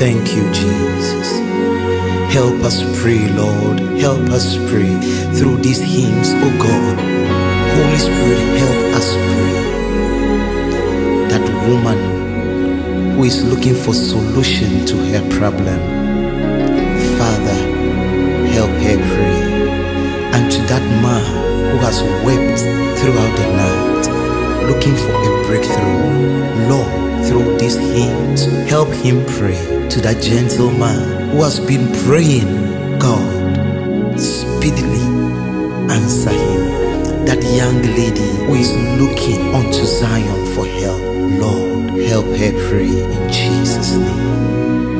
Thank you, Jesus. Help us pray, Lord. Help us pray through these hymns, oh God. Holy Spirit, help us pray. That woman who is looking for solution to her problem. Father, help her pray. And to that man who has wept throughout the night, looking for a breakthrough, Lord, through these hymns, help him pray. To that gentleman who has been praying, God, speedily answer him. That young lady who is looking unto Zion for help, Lord, help her pray in Jesus' name.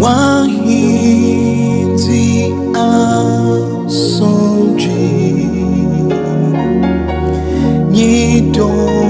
Don't nyidoo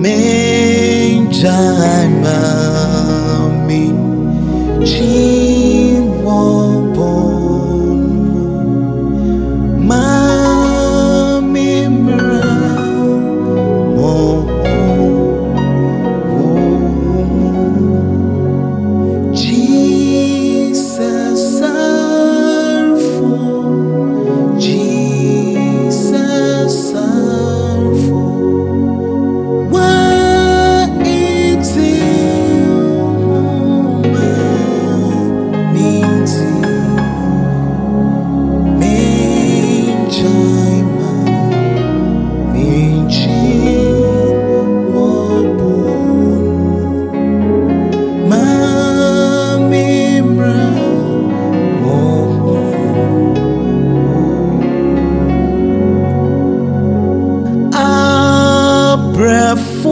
每盏灯明。breath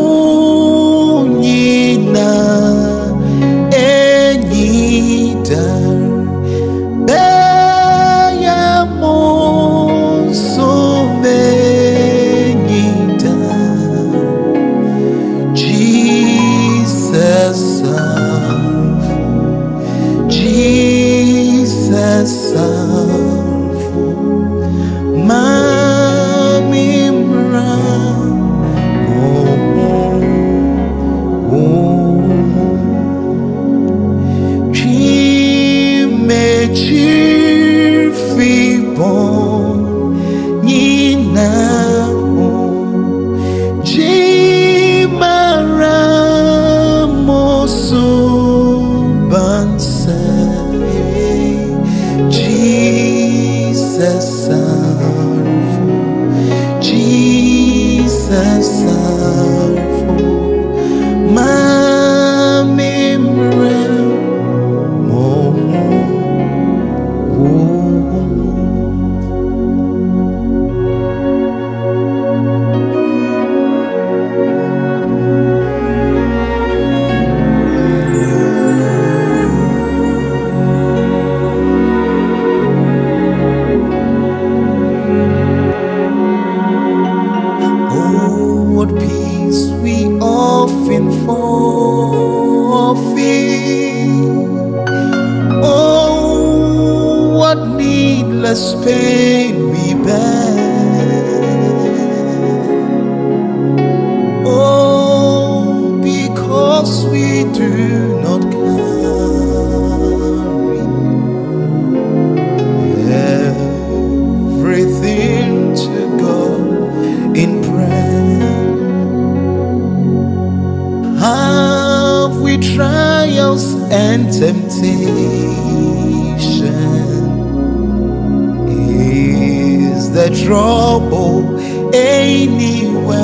pain we bear. Oh, because we do not carry everything to God in prayer. Have we trials and temptation? There trouble anywhere?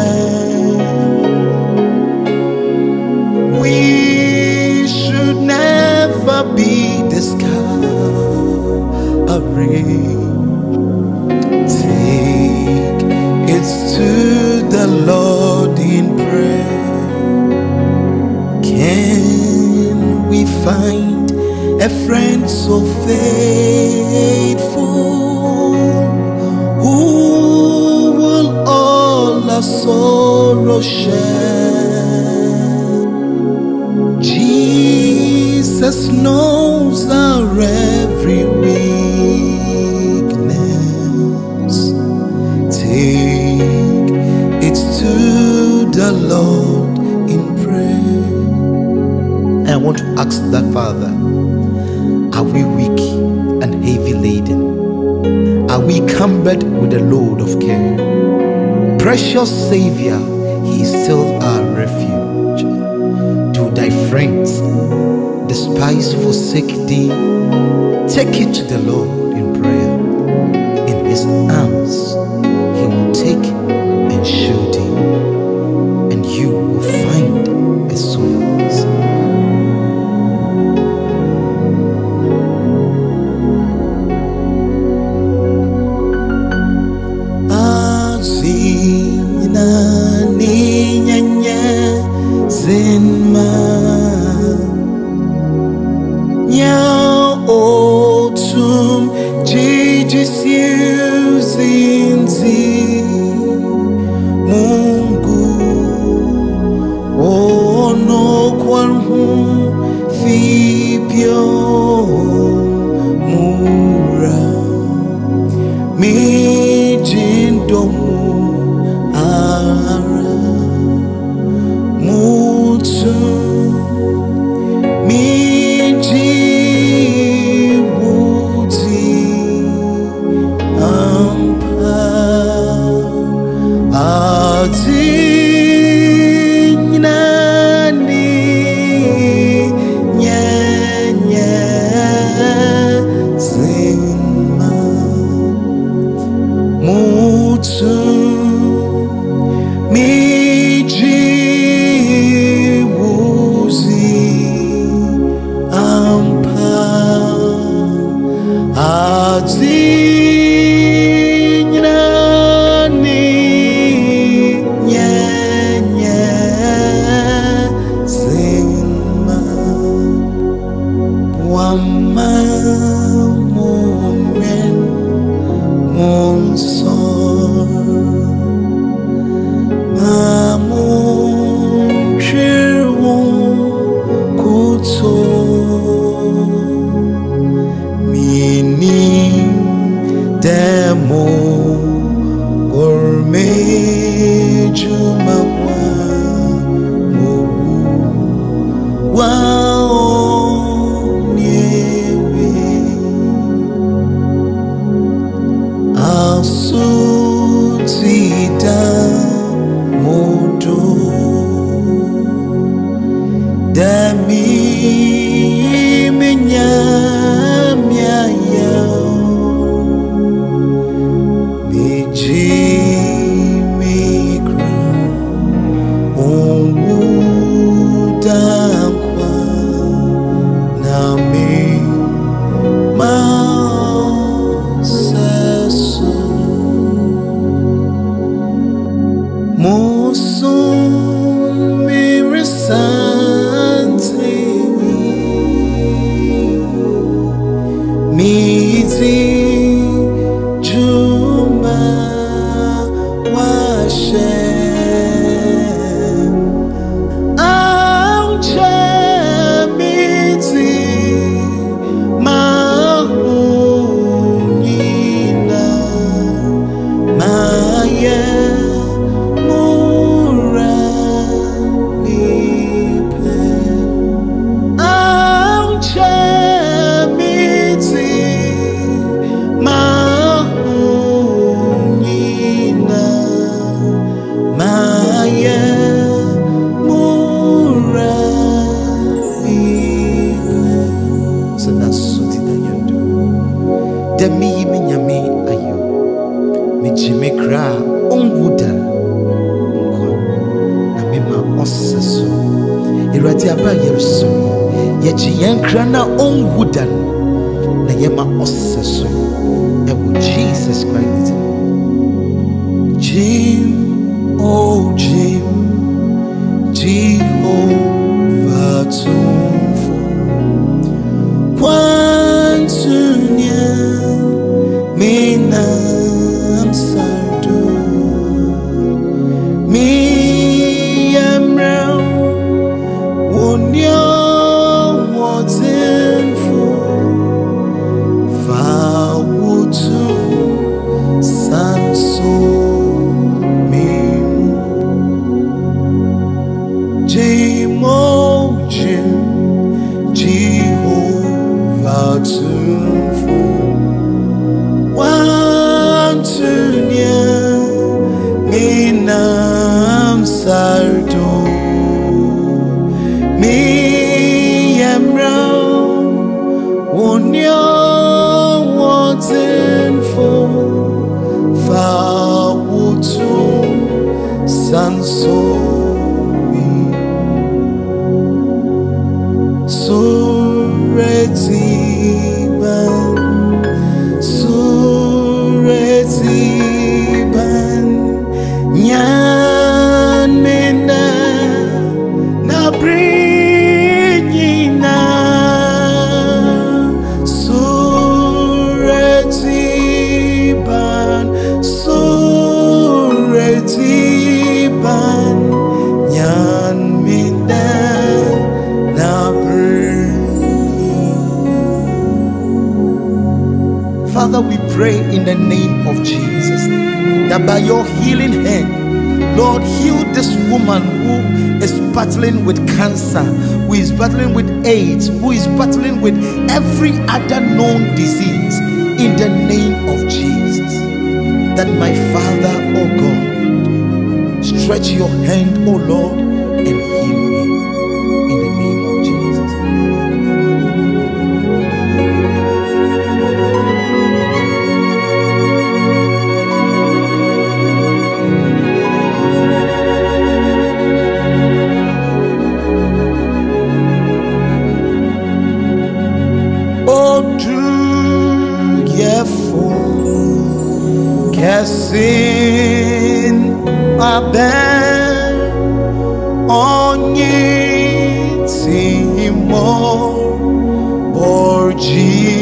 We should never be discouraged. Take it to the Lord in prayer. Can we find a friend so faithful sorrow share? Jesus knows our every weakness. Take it to the Lord in prayer. I want to ask that Father, are we weak and heavy laden? Are we cumbered with a load of care? Precious Savior, He is still our refuge. To thy friends despise, forsake thee? Take it to the Lord in prayer. In His arms, som. Ɔnwu da nkwa. Na mema ɔsɛ so. Awurade aba yɛresɔre yɛgye yɛn kra a da no na yɛma ɔsɛ so. Ɛwɔ jesus christ jim oh jim. Jehovah Father, we pray in the name of Jesus that by your healing hand, Lord, heal this woman who is battling with cancer, who is battling with AIDS, who is battling with every other known disease in the name of Jesus. That my Father, oh God, stretch your hand, oh Lord, and heal por dia.